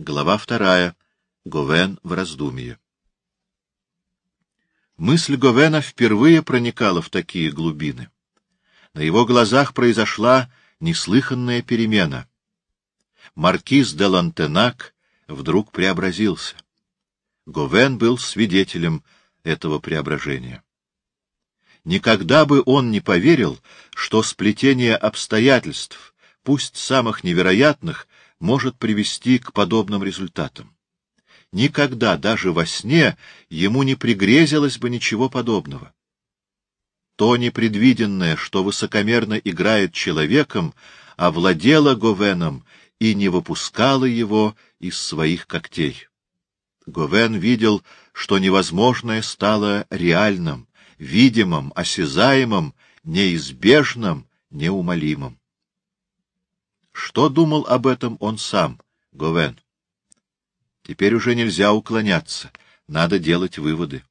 Глава вторая. Говен в раздумье. Мысль Говена впервые проникала в такие глубины. На его глазах произошла неслыханная перемена. Маркиз де Лантенак вдруг преобразился. Говен был свидетелем этого преображения. Никогда бы он не поверил, что сплетение обстоятельств, пусть самых невероятных, может привести к подобным результатам. Никогда, даже во сне, ему не пригрезилось бы ничего подобного. То непредвиденное, что высокомерно играет человеком, овладело Говеном и не выпускало его из своих когтей. Говен видел, что невозможное стало реальным, видимым, осязаемым, неизбежным, неумолимым. Что думал об этом он сам, Говен? Теперь уже нельзя уклоняться, надо делать выводы.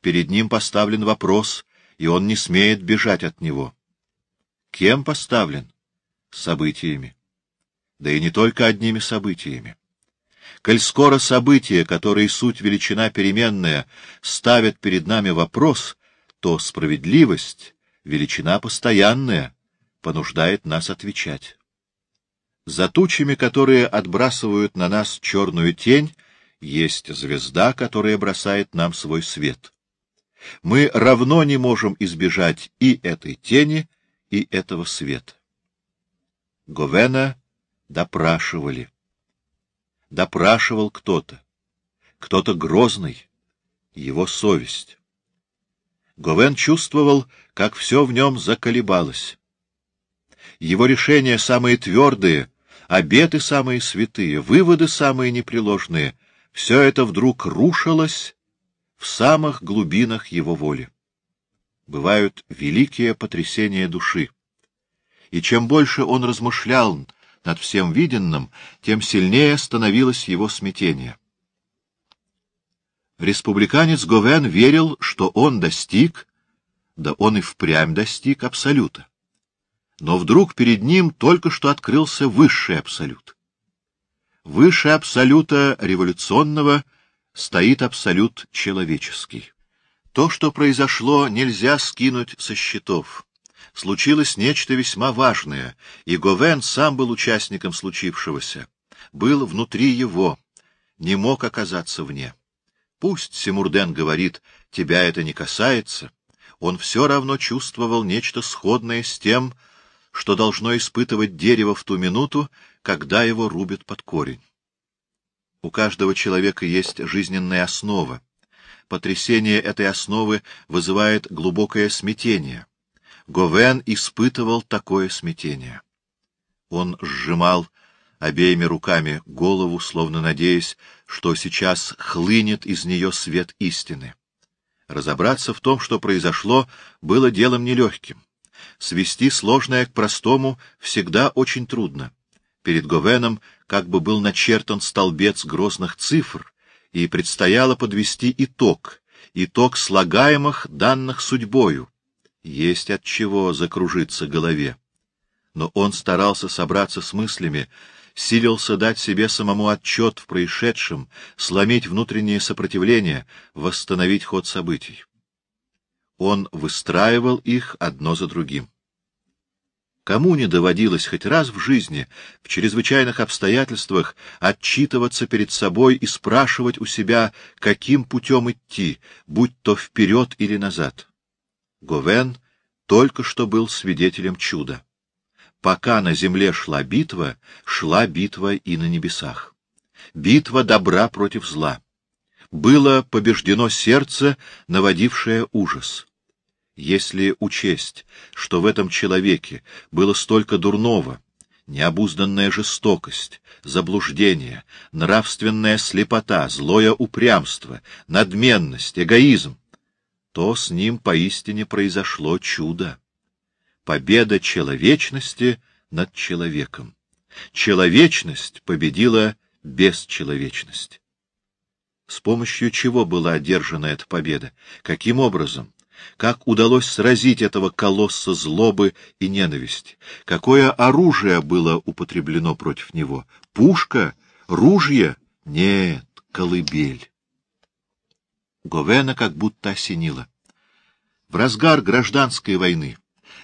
Перед ним поставлен вопрос, и он не смеет бежать от него. Кем поставлен? Событиями. Да и не только одними событиями. Коль скоро события, которые суть величина переменная, ставят перед нами вопрос, то справедливость, величина постоянная, понуждает нас отвечать. За тучами, которые отбрасывают на нас черную тень, есть звезда, которая бросает нам свой свет. Мы равно не можем избежать и этой тени, и этого света. Говена допрашивали. Допрашивал кто-то, кто-то грозный, его совесть. Говен чувствовал, как все в нем заколебалось. Его решения самые твердые, обеты самые святые, выводы самые непреложные — все это вдруг рушилось в самых глубинах его воли. Бывают великие потрясения души. И чем больше он размышлял над всем виденным, тем сильнее становилось его смятение. Республиканец Говен верил, что он достиг, да он и впрямь достиг абсолюта. Но вдруг перед ним только что открылся высший абсолют. Выше абсолюта революционного стоит абсолют человеческий. То, что произошло, нельзя скинуть со счетов. Случилось нечто весьма важное, и Говен сам был участником случившегося, был внутри его, не мог оказаться вне. Пусть Симурден говорит, тебя это не касается, он все равно чувствовал нечто сходное с тем, что должно испытывать дерево в ту минуту, когда его рубят под корень. У каждого человека есть жизненная основа. Потрясение этой основы вызывает глубокое смятение. Говен испытывал такое смятение. Он сжимал обеими руками голову, словно надеясь, что сейчас хлынет из нее свет истины. Разобраться в том, что произошло, было делом нелегким. Свести сложное к простому всегда очень трудно. Перед Говеном как бы был начертан столбец грозных цифр, и предстояло подвести итог, итог слагаемых данных судьбою. Есть от чего закружиться голове. Но он старался собраться с мыслями, силился дать себе самому отчет в происшедшем, сломить внутреннее сопротивление, восстановить ход событий. Он выстраивал их одно за другим. Кому не доводилось хоть раз в жизни, в чрезвычайных обстоятельствах, отчитываться перед собой и спрашивать у себя, каким путем идти, будь то вперед или назад? Говен только что был свидетелем чуда. Пока на земле шла битва, шла битва и на небесах. Битва добра против зла. Было побеждено сердце, наводившее ужас. Если учесть, что в этом человеке было столько дурного, необузданная жестокость, заблуждение, нравственная слепота, злое упрямство, надменность, эгоизм, то с ним поистине произошло чудо. Победа человечности над человеком. Человечность победила бесчеловечность. С помощью чего была одержана эта победа? Каким образом? Как удалось сразить этого колосса злобы и ненависти? Какое оружие было употреблено против него? Пушка? Ружья? Нет, колыбель. Говена как будто осенило. В разгар гражданской войны,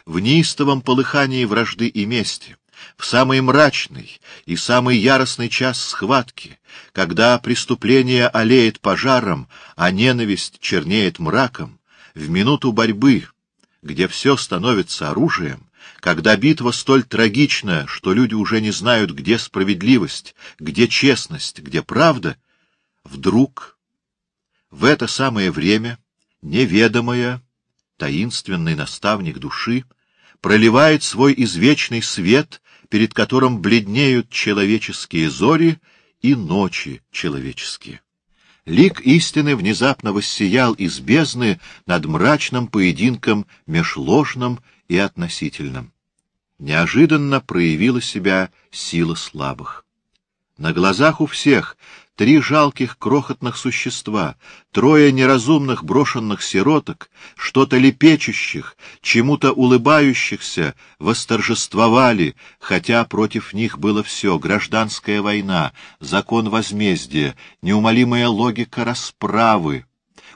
в неистовом полыхании вражды и мести, в самый мрачный и самый яростный час схватки, когда преступление олеет пожаром, а ненависть чернеет мраком, в минуту борьбы, где все становится оружием, когда битва столь трагична, что люди уже не знают, где справедливость, где честность, где правда, вдруг в это самое время неведомая, таинственный наставник души, проливает свой извечный свет перед которым бледнеют человеческие зори и ночи человеческие. Лик истины внезапно воссиял из бездны над мрачным поединком меж ложным и относительным. Неожиданно проявила себя сила слабых. На глазах у всех Три жалких крохотных существа, трое неразумных брошенных сироток, что-то лепечущих, чему-то улыбающихся, восторжествовали, хотя против них было все — гражданская война, закон возмездия, неумолимая логика расправы,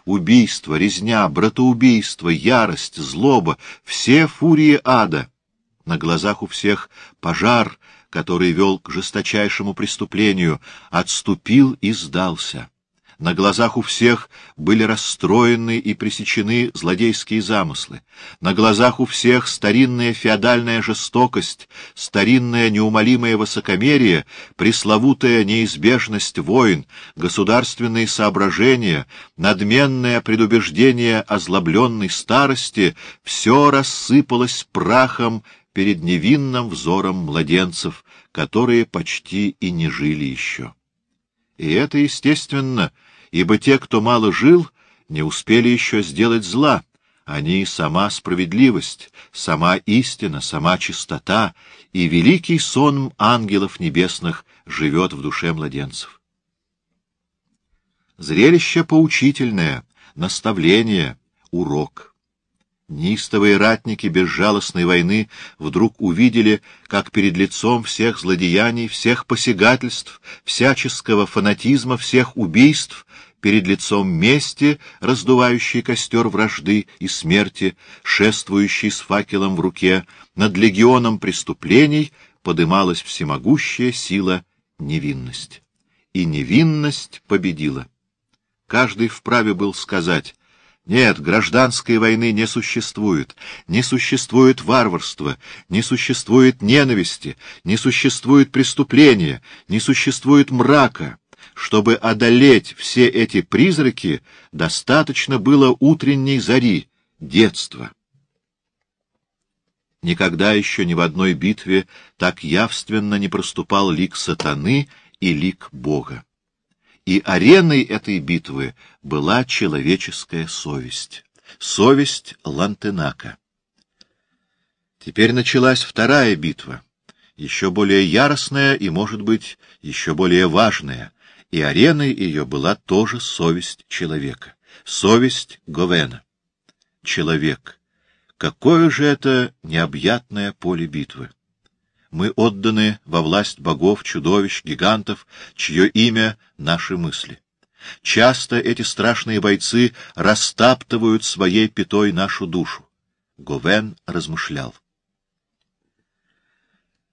убийство, резня, братоубийство, ярость, злоба — все фурии ада. На глазах у всех пожар — который вел к жесточайшему преступлению, отступил и сдался. На глазах у всех были расстроены и пресечены злодейские замыслы. На глазах у всех старинная феодальная жестокость, старинное неумолимое высокомерие, пресловутая неизбежность войн, государственные соображения, надменное предубеждение озлобленной старости — все рассыпалось прахом перед невинным взором младенцев, которые почти и не жили еще. И это естественно, ибо те, кто мало жил, не успели еще сделать зла. Они — сама справедливость, сама истина, сама чистота, и великий сон ангелов небесных живет в душе младенцев. Зрелище поучительное, наставление, урок — Нистовые ратники безжалостной войны вдруг увидели, как перед лицом всех злодеяний, всех посягательств, всяческого фанатизма, всех убийств, перед лицом мести, раздувающей костер вражды и смерти, шествующий с факелом в руке, над легионом преступлений подымалась всемогущая сила невинность. И невинность победила. Каждый вправе был сказать нет, гражданской войны не существует, не существует варварства, не существует ненависти, не существует преступления, не существует мрака. Чтобы одолеть все эти призраки, достаточно было утренней зари, детства. Никогда еще ни в одной битве так явственно не проступал лик сатаны и лик Бога и ареной этой битвы была человеческая совесть, совесть Лантенака. Теперь началась вторая битва, еще более яростная и, может быть, еще более важная, и ареной ее была тоже совесть человека, совесть Говена. Человек. Какое же это необъятное поле битвы! Мы отданы во власть богов, чудовищ, гигантов, чье имя — наши мысли. Часто эти страшные бойцы растаптывают своей пятой нашу душу. Говен размышлял.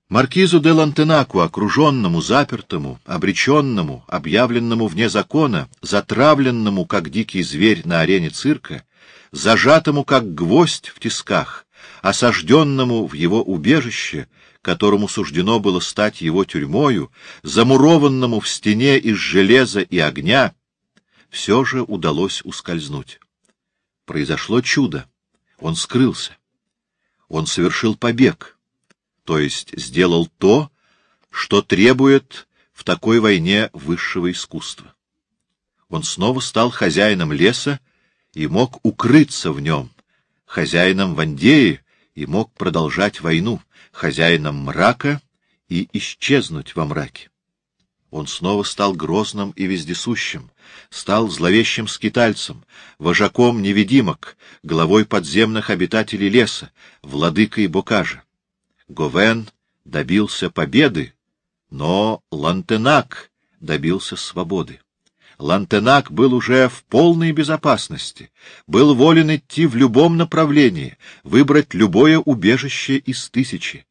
Маркизу де Лантенаку, окруженному, запертому, обреченному, объявленному вне закона, затравленному, как дикий зверь на арене цирка, зажатому, как гвоздь в тисках, осажденному в его убежище, которому суждено было стать его тюрьмою, замурованному в стене из железа и огня, все же удалось ускользнуть. Произошло чудо. Он скрылся. Он совершил побег, то есть сделал то, что требует в такой войне высшего искусства. Он снова стал хозяином леса и мог укрыться в нем, хозяином Вандеи и мог продолжать войну хозяином мрака и исчезнуть во мраке. Он снова стал грозным и вездесущим, стал зловещим скитальцем, вожаком невидимок, главой подземных обитателей леса, владыкой Бокажа. Говен добился победы, но Лантенак добился свободы. Лантенак был уже в полной безопасности, был волен идти в любом направлении, выбрать любое убежище из тысячи.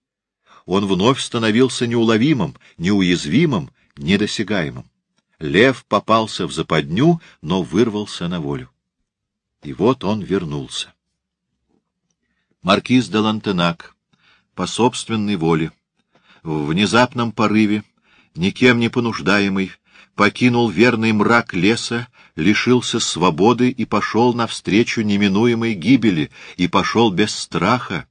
Он вновь становился неуловимым, неуязвимым, недосягаемым. Лев попался в западню, но вырвался на волю. И вот он вернулся. Маркиз де Лантенак, по собственной воле, в внезапном порыве, никем не понуждаемый, покинул верный мрак леса, лишился свободы и пошел навстречу неминуемой гибели, и пошел без страха.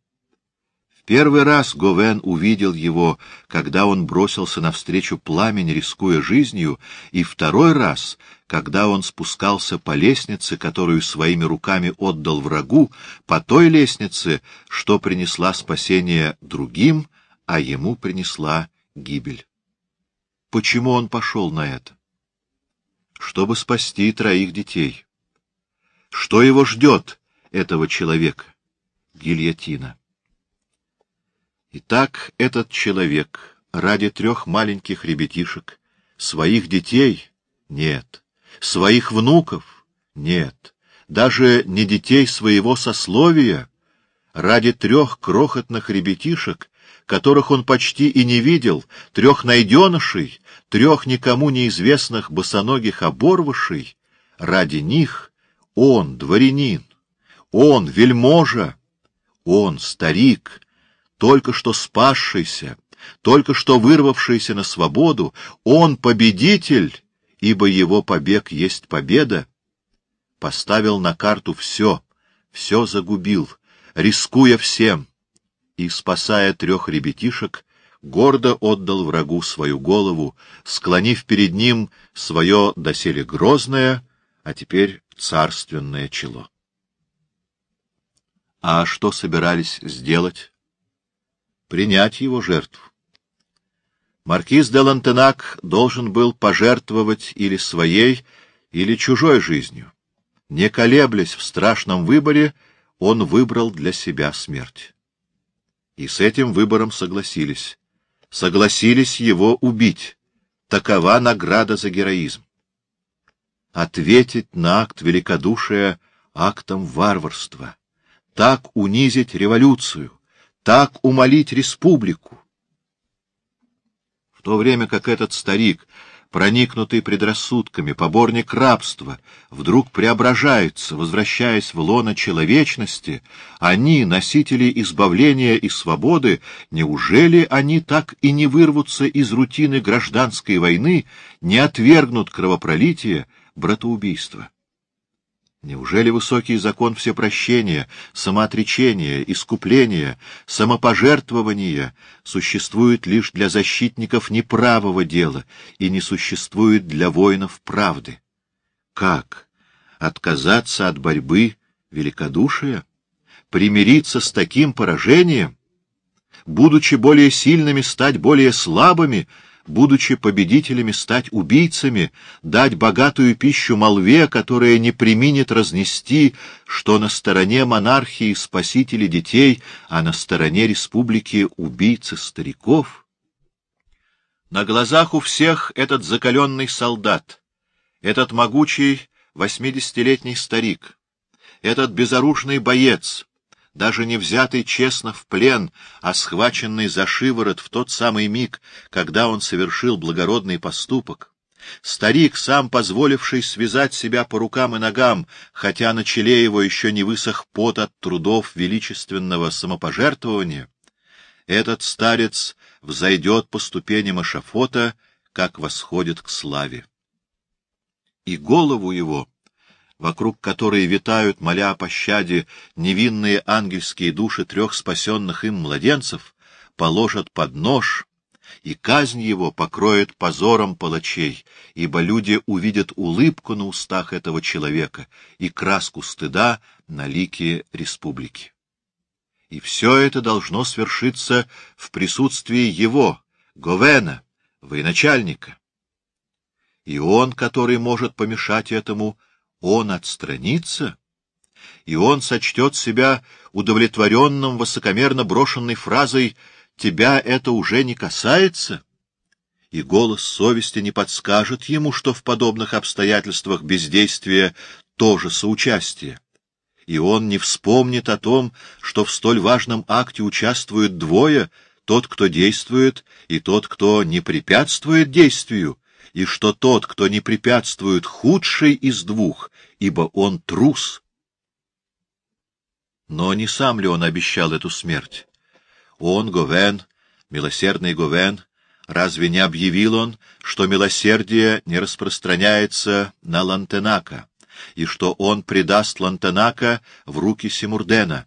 В первый раз Говен увидел его, когда он бросился навстречу пламени, рискуя жизнью, и второй раз, когда он спускался по лестнице, которую своими руками отдал врагу, по той лестнице, что принесла спасение другим, а ему принесла гибель. Почему он пошел на это? Чтобы спасти троих детей. Что его ждет, этого человека? Гильотина. Итак, этот человек ради трех маленьких ребятишек, своих детей — нет, своих внуков — нет, даже не детей своего сословия, ради трех крохотных ребятишек которых он почти и не видел, трех найденышей, трех никому неизвестных босоногих оборвышей, ради них он, дворянин, он, вельможа, он, старик, только что спасшийся, только что вырвавшийся на свободу, он победитель, ибо его побег есть победа, поставил на карту все, все загубил, рискуя всем, и, спасая трех ребятишек, гордо отдал врагу свою голову, склонив перед ним свое доселе грозное, а теперь царственное чело. А что собирались сделать? Принять его жертву. Маркиз де Лантенак должен был пожертвовать или своей, или чужой жизнью. Не колеблясь в страшном выборе, он выбрал для себя смерть и с этим выбором согласились. Согласились его убить. Такова награда за героизм. Ответить на акт великодушия актом варварства. Так унизить революцию, так умолить республику. В то время как этот старик проникнутый предрассудками, поборник рабства, вдруг преображаются, возвращаясь в лоно человечности, они, носители избавления и свободы, неужели они так и не вырвутся из рутины гражданской войны, не отвергнут кровопролитие, братоубийства? Неужели высокий закон всепрощения, самоотречения, искупления, самопожертвования существует лишь для защитников неправого дела и не существует для воинов правды? Как? Отказаться от борьбы великодушия? Примириться с таким поражением? Будучи более сильными, стать более слабыми — будучи победителями, стать убийцами, дать богатую пищу молве, которая не применит разнести, что на стороне монархии спасители детей, а на стороне республики убийцы стариков? На глазах у всех этот закаленный солдат, этот могучий восьмидесятилетний старик, этот безоружный боец, даже не взятый честно в плен, а схваченный за шиворот в тот самый миг, когда он совершил благородный поступок. Старик, сам позволивший связать себя по рукам и ногам, хотя на челе его еще не высох пот от трудов величественного самопожертвования, этот старец взойдет по ступеням эшафота, как восходит к славе. И голову его вокруг которой витают, моля о пощаде, невинные ангельские души трех спасенных им младенцев, положат под нож, и казнь его покроет позором палачей, ибо люди увидят улыбку на устах этого человека и краску стыда на лике республики. И все это должно свершиться в присутствии его, Говена, военачальника. И он, который может помешать этому, он отстранится, и он сочтет себя удовлетворенным высокомерно брошенной фразой «тебя это уже не касается», и голос совести не подскажет ему, что в подобных обстоятельствах бездействие тоже соучастие, и он не вспомнит о том, что в столь важном акте участвуют двое, тот, кто действует, и тот, кто не препятствует действию, и что тот, кто не препятствует, худший из двух, ибо он трус. Но не сам ли он обещал эту смерть? Он, Говен, милосердный Говен, разве не объявил он, что милосердие не распространяется на Лантенака, и что он предаст Лантенака в руки Симурдена?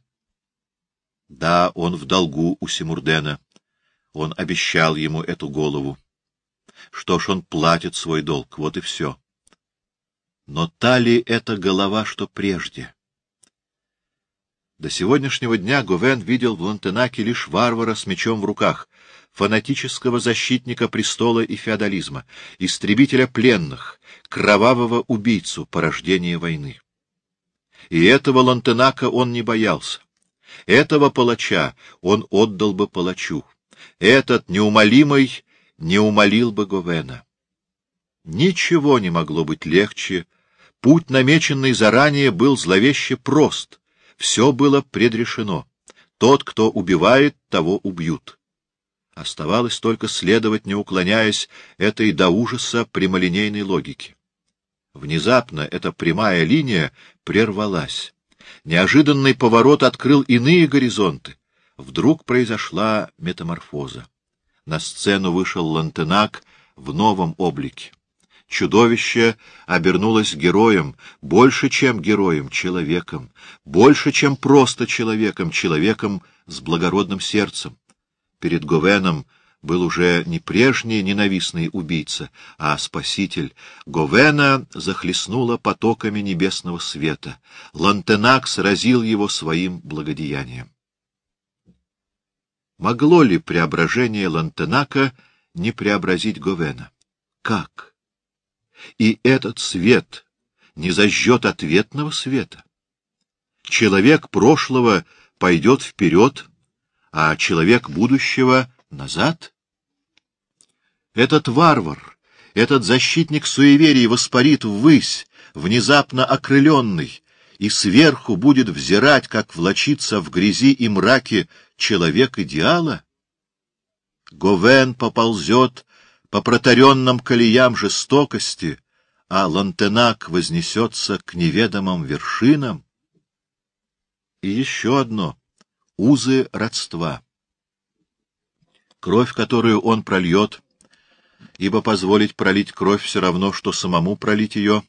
Да, он в долгу у Симурдена. Он обещал ему эту голову. Что ж, он платит свой долг, вот и все. Но та ли эта голова, что прежде? До сегодняшнего дня Гувен видел в Лантенаке лишь варвара с мечом в руках, фанатического защитника престола и феодализма, истребителя пленных, кровавого убийцу, порождения войны. И этого Лантенака он не боялся. Этого палача он отдал бы палачу. Этот неумолимый не умолил бы Говена. Ничего не могло быть легче. Путь, намеченный заранее, был зловеще прост. Все было предрешено. Тот, кто убивает, того убьют. Оставалось только следовать, не уклоняясь этой до ужаса прямолинейной логике. Внезапно эта прямая линия прервалась. Неожиданный поворот открыл иные горизонты. Вдруг произошла метаморфоза. На сцену вышел Лантенак в новом облике. Чудовище обернулось героем, больше, чем героем, человеком, больше, чем просто человеком, человеком с благородным сердцем. Перед Говеном был уже не прежний ненавистный убийца, а спаситель. Говена захлестнула потоками небесного света. Лантенак сразил его своим благодеянием. Могло ли преображение Лантенака не преобразить Говена? Как? и этот свет не зажжет ответного света. Человек прошлого пойдет вперед, а человек будущего — назад. Этот варвар, этот защитник суеверий воспарит ввысь, внезапно окрыленный, и сверху будет взирать, как влочится в грязи и мраке человек идеала? Говен поползет по протаренным колеям жестокости, а Лантенак вознесется к неведомым вершинам. И еще одно — узы родства. Кровь, которую он прольет, ибо позволить пролить кровь все равно, что самому пролить ее,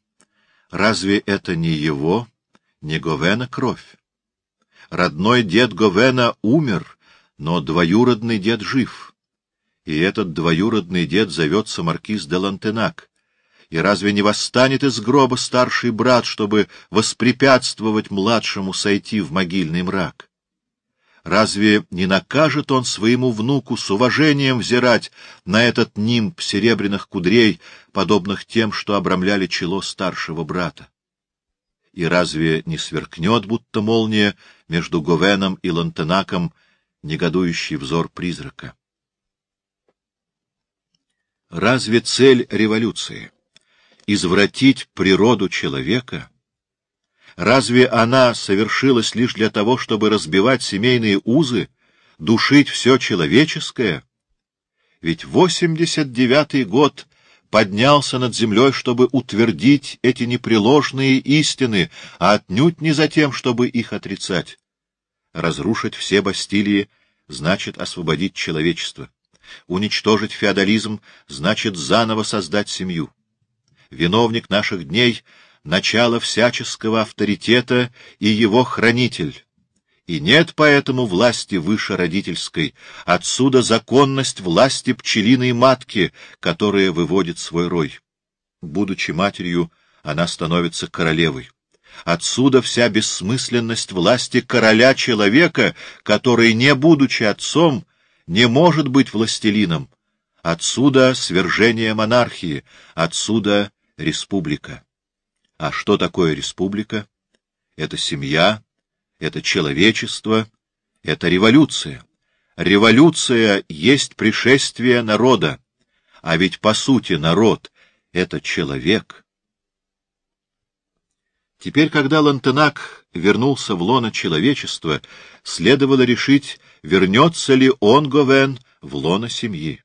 разве это не его, не Говена кровь? Родной дед Говена умер, но двоюродный дед жив — и этот двоюродный дед зовется маркиз де Лантенак. И разве не восстанет из гроба старший брат, чтобы воспрепятствовать младшему сойти в могильный мрак? Разве не накажет он своему внуку с уважением взирать на этот нимб серебряных кудрей, подобных тем, что обрамляли чело старшего брата? И разве не сверкнет, будто молния, между Говеном и Лантенаком негодующий взор призрака? Разве цель революции — извратить природу человека? Разве она совершилась лишь для того, чтобы разбивать семейные узы, душить все человеческое? Ведь восемьдесят девятый год поднялся над землей, чтобы утвердить эти непреложные истины, а отнюдь не за тем, чтобы их отрицать. Разрушить все Бастилии значит освободить человечество. Уничтожить феодализм значит заново создать семью. Виновник наших дней — начало всяческого авторитета и его хранитель. И нет поэтому власти выше родительской, отсюда законность власти пчелиной матки, которая выводит свой рой. Будучи матерью, она становится королевой. Отсюда вся бессмысленность власти короля человека, который, не будучи отцом, не может быть властелином. Отсюда свержение монархии, отсюда республика. А что такое республика? Это семья, это человечество, это революция. Революция есть пришествие народа, А ведь, по сути, народ — это человек. Теперь, когда Лантенак вернулся в лоно человечества, следовало решить, вернется ли он, Говен, в лоно семьи.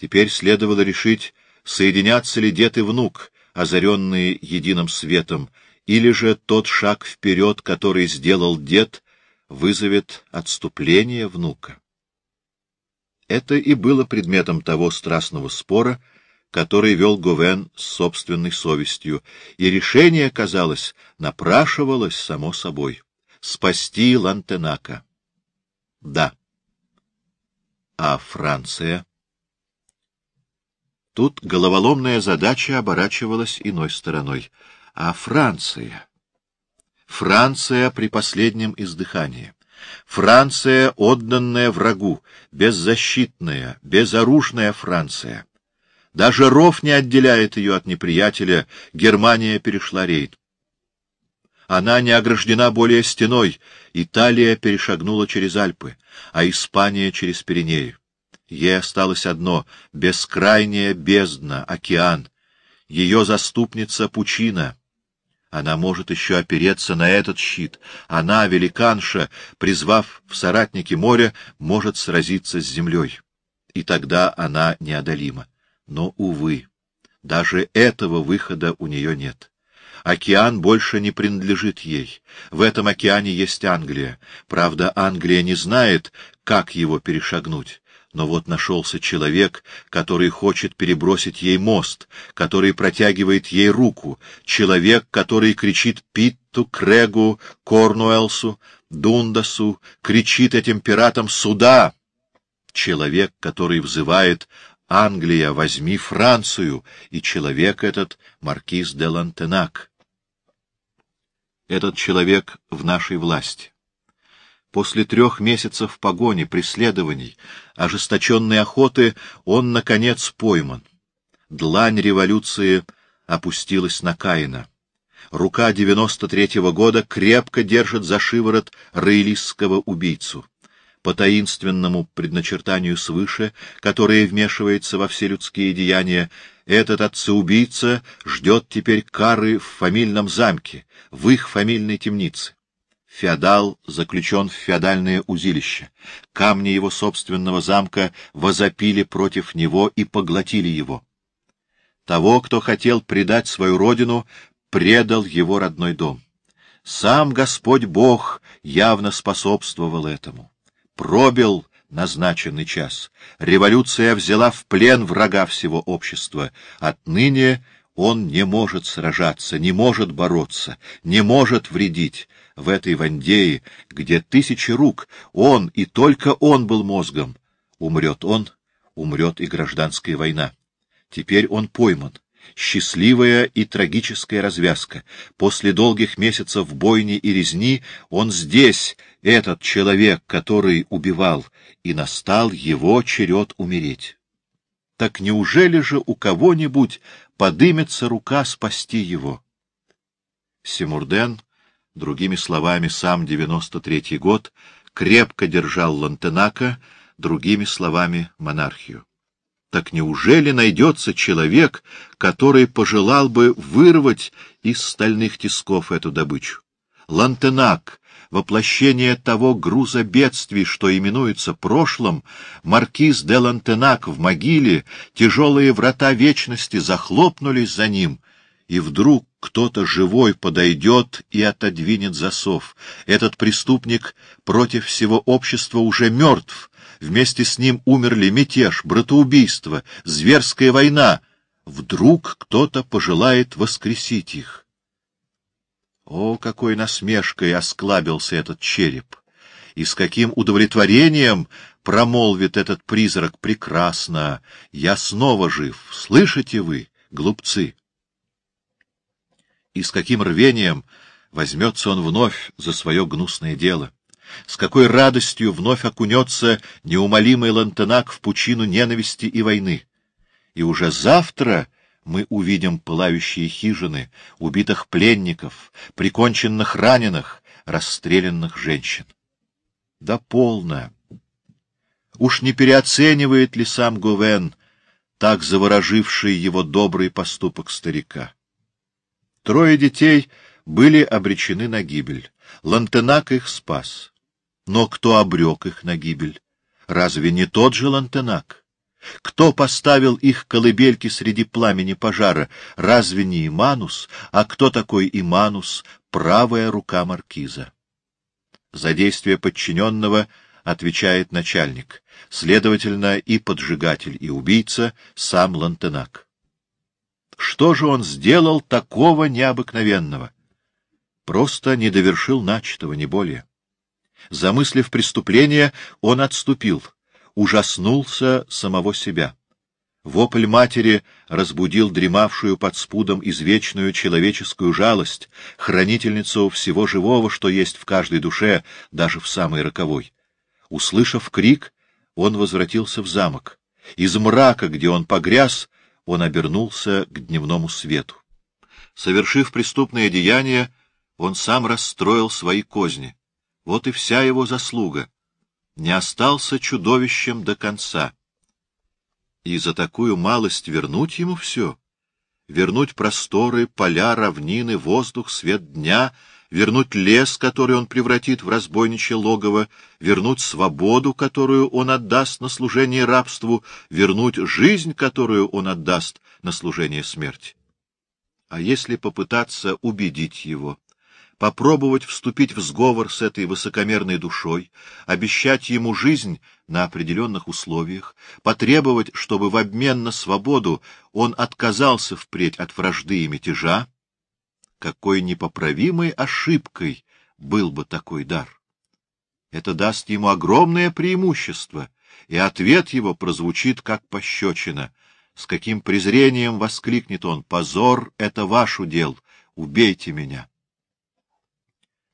Теперь следовало решить, соединятся ли дед и внук, озаренные единым светом, или же тот шаг вперед, который сделал дед, вызовет отступление внука. Это и было предметом того страстного спора, который вел Говен с собственной совестью, и решение, казалось, напрашивалось само собой — спасти Лантенака. Да. А Франция? Тут головоломная задача оборачивалась иной стороной. А Франция? Франция при последнем издыхании. Франция, отданная врагу, беззащитная, безоружная Франция. Даже ров не отделяет ее от неприятеля, Германия перешла рейн. Она не ограждена более стеной, Италия перешагнула через Альпы, а Испания через Пиренеи. Ей осталось одно — бескрайняя бездна, океан. Ее заступница — пучина. Она может еще опереться на этот щит. Она, великанша, призвав в соратники моря, может сразиться с землей. И тогда она неодолима. Но, увы, даже этого выхода у нее нет. Океан больше не принадлежит ей. В этом океане есть Англия. Правда, Англия не знает, как его перешагнуть. Но вот нашелся человек, который хочет перебросить ей мост, который протягивает ей руку, человек, который кричит Питту, Крегу, Корнуэлсу, Дундасу, кричит этим пиратам «Сюда!» Человек, который взывает «Англия, возьми Францию!» и человек этот — маркиз де Лантенак. Этот человек в нашей власти. После трех месяцев погони, преследований, ожесточенной охоты он, наконец, пойман. Длань революции опустилась на Каина. Рука девяносто третьего года крепко держит за шиворот роялистского убийцу. По таинственному предначертанию свыше, которое вмешивается во все людские деяния, этот отца-убийца ждет теперь кары в фамильном замке, в их фамильной темнице. Феодал заключен в феодальное узилище. Камни его собственного замка возопили против него и поглотили его. Того, кто хотел предать свою родину, предал его родной дом. Сам Господь Бог явно способствовал этому. Пробил назначенный час. Революция взяла в плен врага всего общества. Отныне он не может сражаться, не может бороться, не может вредить. В этой Вандее, где тысячи рук, он и только он был мозгом. Умрет он, умрет и гражданская война. Теперь он пойман. Счастливая и трагическая развязка. После долгих месяцев бойни и резни он здесь, этот человек, который убивал, и настал его черед умереть. Так неужели же у кого-нибудь подымется рука спасти его? Симурден, другими словами, сам девяносто третий год, крепко держал Лантенака, другими словами, монархию. Так неужели найдется человек, который пожелал бы вырвать из стальных тисков эту добычу? Лантенак, воплощение того груза бедствий, что именуется прошлым, маркиз де Лантенак в могиле, тяжелые врата вечности захлопнулись за ним, и вдруг кто-то живой подойдет и отодвинет засов. Этот преступник против всего общества уже мертв, Вместе с ним умерли мятеж, братоубийство, зверская война. Вдруг кто-то пожелает воскресить их. О, какой насмешкой осклабился этот череп! И с каким удовлетворением промолвит этот призрак прекрасно! Я снова жив, слышите вы, глупцы? И с каким рвением возьмется он вновь за свое гнусное дело! с какой радостью вновь окунется неумолимый Лантенак в пучину ненависти и войны. И уже завтра мы увидим пылающие хижины, убитых пленников, приконченных раненых, расстрелянных женщин. Да полно! Уж не переоценивает ли сам Гувен так завороживший его добрый поступок старика. Трое детей были обречены на гибель. Лантенак их спас. Но кто обрек их на гибель? Разве не тот же Лантенак? Кто поставил их колыбельки среди пламени пожара? Разве не Иманус? А кто такой Иманус, правая рука маркиза? За действие подчиненного отвечает начальник, следовательно, и поджигатель, и убийца — сам Лантенак. Что же он сделал такого необыкновенного? Просто не довершил начатого, не более. Замыслив преступление, он отступил, ужаснулся самого себя. Вопль матери разбудил дремавшую под спудом извечную человеческую жалость, хранительницу всего живого, что есть в каждой душе, даже в самой роковой. Услышав крик, он возвратился в замок. Из мрака, где он погряз, он обернулся к дневному свету. Совершив преступное деяние, он сам расстроил свои козни. Вот и вся его заслуга. Не остался чудовищем до конца. И за такую малость вернуть ему все? Вернуть просторы, поля, равнины, воздух, свет дня, вернуть лес, который он превратит в разбойничье логово, вернуть свободу, которую он отдаст на служение рабству, вернуть жизнь, которую он отдаст на служение смерти. А если попытаться убедить его, попробовать вступить в сговор с этой высокомерной душой, обещать ему жизнь на определенных условиях, потребовать, чтобы в обмен на свободу он отказался впредь от вражды и мятежа, какой непоправимой ошибкой был бы такой дар. Это даст ему огромное преимущество, и ответ его прозвучит как пощечина. С каким презрением воскликнет он «Позор — это ваш удел! Убейте меня!»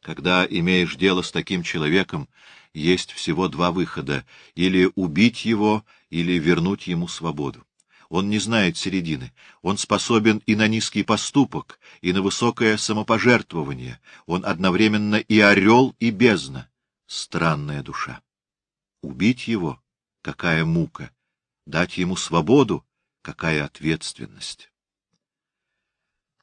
Когда имеешь дело с таким человеком, есть всего два выхода — или убить его, или вернуть ему свободу. Он не знает середины. Он способен и на низкий поступок, и на высокое самопожертвование. Он одновременно и орел, и бездна. Странная душа. Убить его — какая мука. Дать ему свободу — какая ответственность.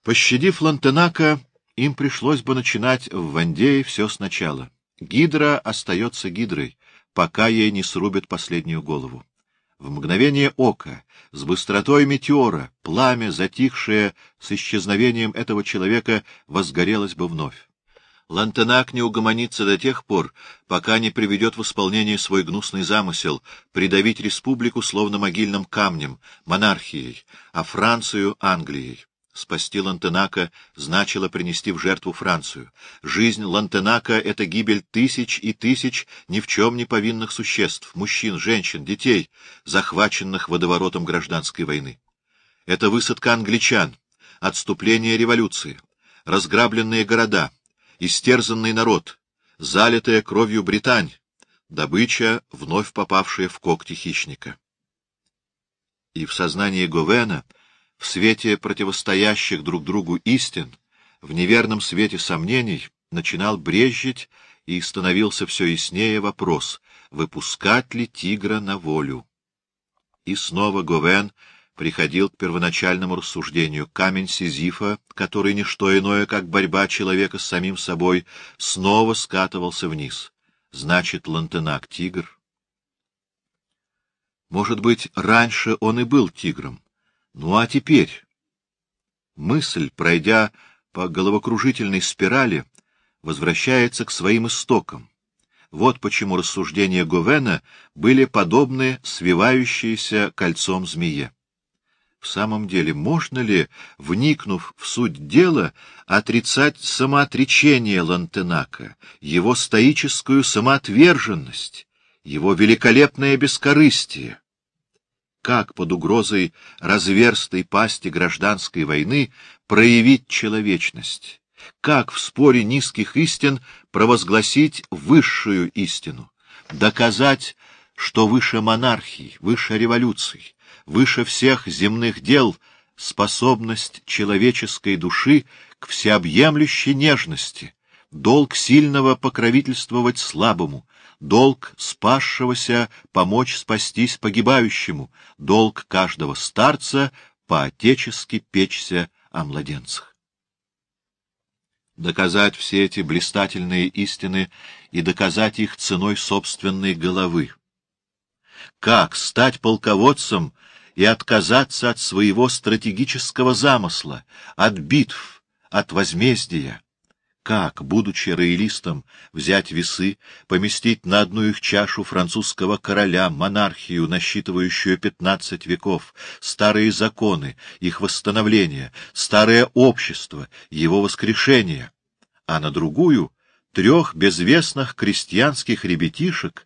Пощадив Лантенака, им пришлось бы начинать в Вандее все сначала. Гидра остается гидрой, пока ей не срубят последнюю голову. В мгновение ока, с быстротой метеора, пламя, затихшее с исчезновением этого человека, возгорелось бы вновь. Лантенак не угомонится до тех пор, пока не приведет в исполнение свой гнусный замысел — придавить республику словно могильным камнем, монархией, а Францию — Англией. Спасти Лантенака значило принести в жертву Францию. Жизнь Лантенака — это гибель тысяч и тысяч ни в чем не повинных существ, мужчин, женщин, детей, захваченных водоворотом гражданской войны. Это высадка англичан, отступление революции, разграбленные города, истерзанный народ, залитая кровью Британь, добыча, вновь попавшая в когти хищника. И в сознании Говена — в свете противостоящих друг другу истин, в неверном свете сомнений, начинал брезжить и становился все яснее вопрос, выпускать ли тигра на волю. И снова Говен приходил к первоначальному рассуждению. Камень Сизифа, который не что иное, как борьба человека с самим собой, снова скатывался вниз. Значит, Лантенак — тигр. Может быть, раньше он и был тигром. Ну а теперь? Мысль, пройдя по головокружительной спирали, возвращается к своим истокам. Вот почему рассуждения Говена были подобны свивающейся кольцом змее. В самом деле, можно ли, вникнув в суть дела, отрицать самоотречение Лантенака, его стоическую самоотверженность, его великолепное бескорыстие? Как под угрозой разверстой пасти гражданской войны проявить человечность, как в споре низких истин провозгласить высшую истину, доказать, что выше монархии, выше революций, выше всех земных дел способность человеческой души к всеобъемлющей нежности, долг сильного покровительствовать слабому, долг спасшегося помочь спастись погибающему, долг каждого старца по-отечески печься о младенцах. Доказать все эти блистательные истины и доказать их ценой собственной головы. Как стать полководцем и отказаться от своего стратегического замысла, от битв, от возмездия? Как, будучи роялистом, взять весы, поместить на одну их чашу французского короля, монархию, насчитывающую пятнадцать веков, старые законы, их восстановление, старое общество, его воскрешение, а на другую — трех безвестных крестьянских ребятишек,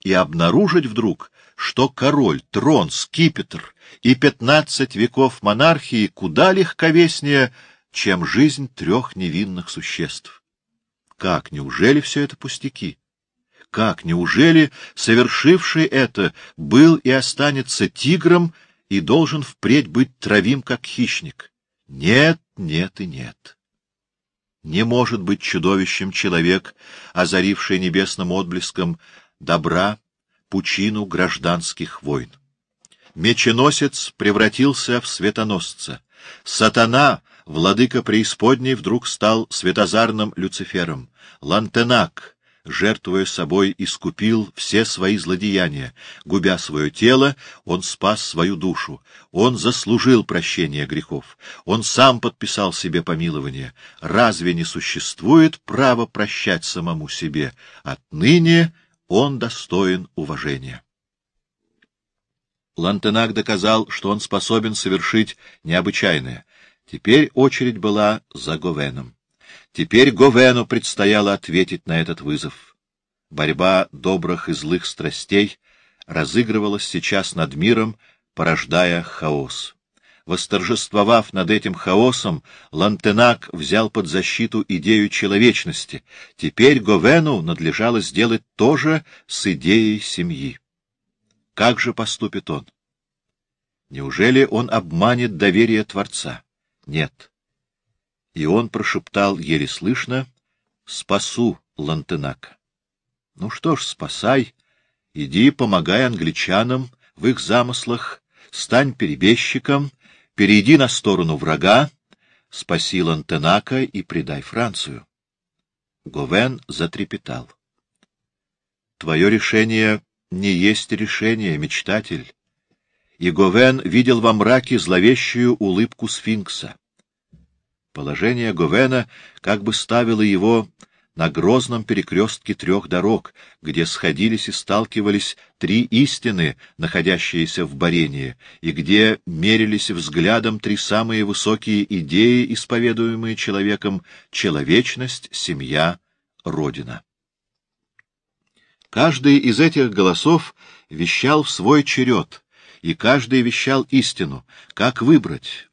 и обнаружить вдруг, что король, трон, скипетр и пятнадцать веков монархии куда легковеснее — чем жизнь трех невинных существ. Как, неужели все это пустяки? Как, неужели совершивший это был и останется тигром и должен впредь быть травим, как хищник? Нет, нет и нет. Не может быть чудовищем человек, озаривший небесным отблеском добра пучину гражданских войн. Меченосец превратился в светоносца. Сатана Владыка преисподней вдруг стал светозарным Люцифером. Лантенак, жертвуя собой, искупил все свои злодеяния. Губя свое тело, он спас свою душу. Он заслужил прощения грехов. Он сам подписал себе помилование. Разве не существует право прощать самому себе? Отныне он достоин уважения. Лантенак доказал, что он способен совершить необычайное. Теперь очередь была за Говеном. Теперь Говену предстояло ответить на этот вызов. Борьба добрых и злых страстей разыгрывалась сейчас над миром, порождая хаос. Восторжествовав над этим хаосом, Лантенак взял под защиту идею человечности. Теперь Говену надлежало сделать то же с идеей семьи. Как же поступит он? Неужели он обманет доверие Творца? Нет. И он прошептал еле слышно «Спасу Лантенака». Ну что ж, спасай, иди, помогай англичанам в их замыслах, стань перебежчиком, перейди на сторону врага, спаси Лантенака и предай Францию. Говен затрепетал. Твое решение не есть решение, мечтатель и Говен видел во мраке зловещую улыбку сфинкса. Положение Говена как бы ставило его на грозном перекрестке трех дорог, где сходились и сталкивались три истины, находящиеся в борении, и где мерились взглядом три самые высокие идеи, исповедуемые человеком — человечность, семья, Родина. Каждый из этих голосов вещал в свой черед — и каждый вещал истину. Как выбрать?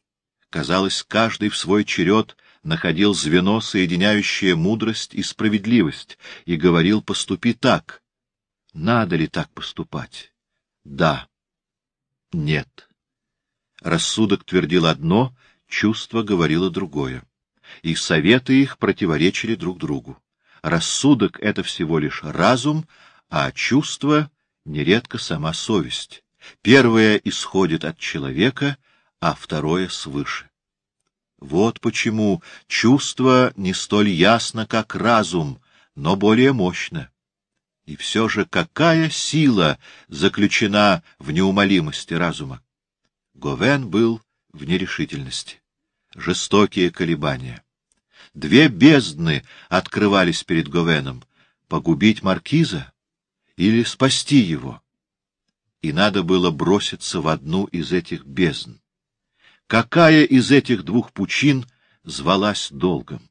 Казалось, каждый в свой черед находил звено, соединяющее мудрость и справедливость, и говорил «поступи так». Надо ли так поступать? Да. Нет. Рассудок твердил одно, чувство говорило другое. И советы их противоречили друг другу. Рассудок — это всего лишь разум, а чувство — нередко сама совесть. Первое исходит от человека, а второе свыше. Вот почему чувство не столь ясно, как разум, но более мощно. И все же какая сила заключена в неумолимости разума? Говен был в нерешительности. Жестокие колебания. Две бездны открывались перед Говеном — погубить маркиза или спасти его и надо было броситься в одну из этих бездн. Какая из этих двух пучин звалась долгом?